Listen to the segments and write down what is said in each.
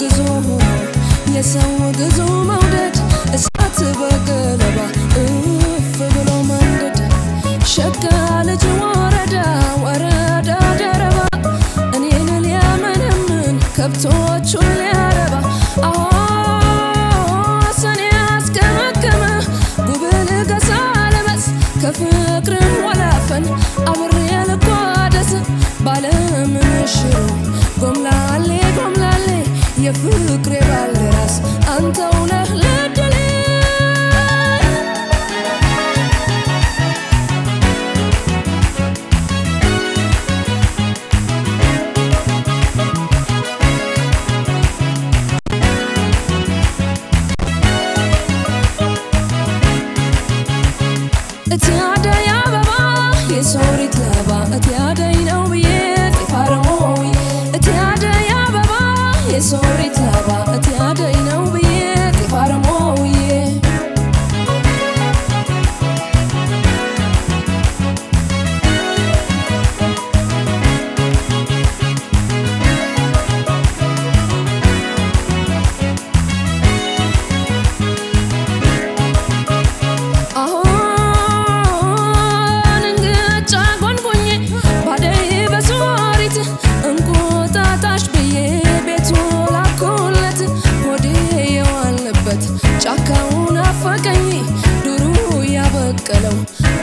ግዙ የሰው ግዙ መውደድ እሳት በገለባ እፍ ብሎ መንገድ ሸጋ ልጅ ወረዳ ወረዳ ደረባ እኔን ሊያመነምን ከብቶቹን ሊያረባ አዎ ሰኔ ያስገመገመ ጉብል ገሳ ለበስ ከፍቅር ወላፈን አብሬ ልጓደስ ባለምን ሽሮ ጎምላሌ ጎምላሌ የፍቅሬ ባልደራስ አንተው ነህ ለድሌ እቲ አደይ አበባ የሶሪት ላባ እቲ አደይ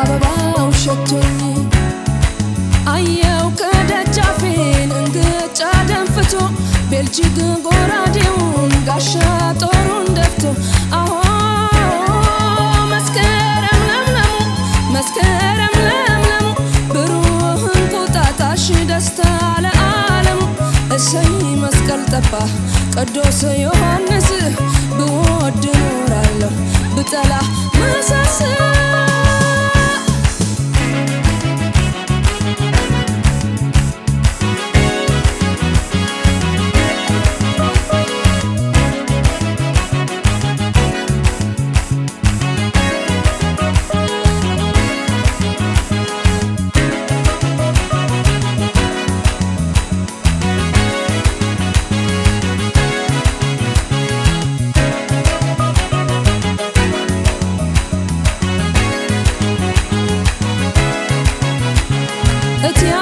አበባው ሸቶኝ አየው ከደጃፌን እንግጫ ደንፍቶ ቤልጅግ ጎራዴውን ጋሻ ጦሩን ደፍቶ አዎ መስከረም ለምለሙ መስከረም ለምለሙ ብሩህ እንቁጣጣሽ ደስታ ለዓለሙ። እሰይ መስቀል ጠባ ቅዱስ ዮሐንስ ብወድ ኖራለሁ ብጠላ መሳስ Так.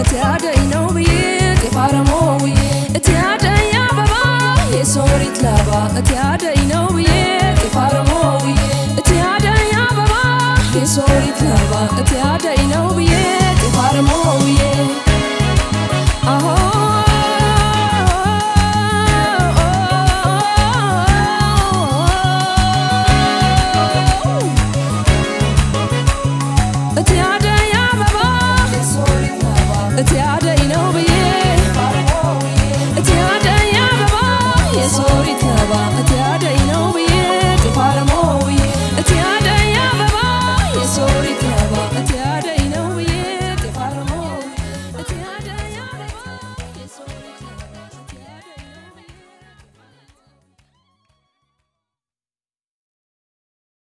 እቲ ነው ብዬ ጤፍ አረሞ ውዬ እቲ አበባ የሶሪት ላባ እቲ ነው ብዬ ጤፍ አረሞ ውዬ እቲ አበባ የሶሪት ላባ እቲ ነው ብዬ ain't over you.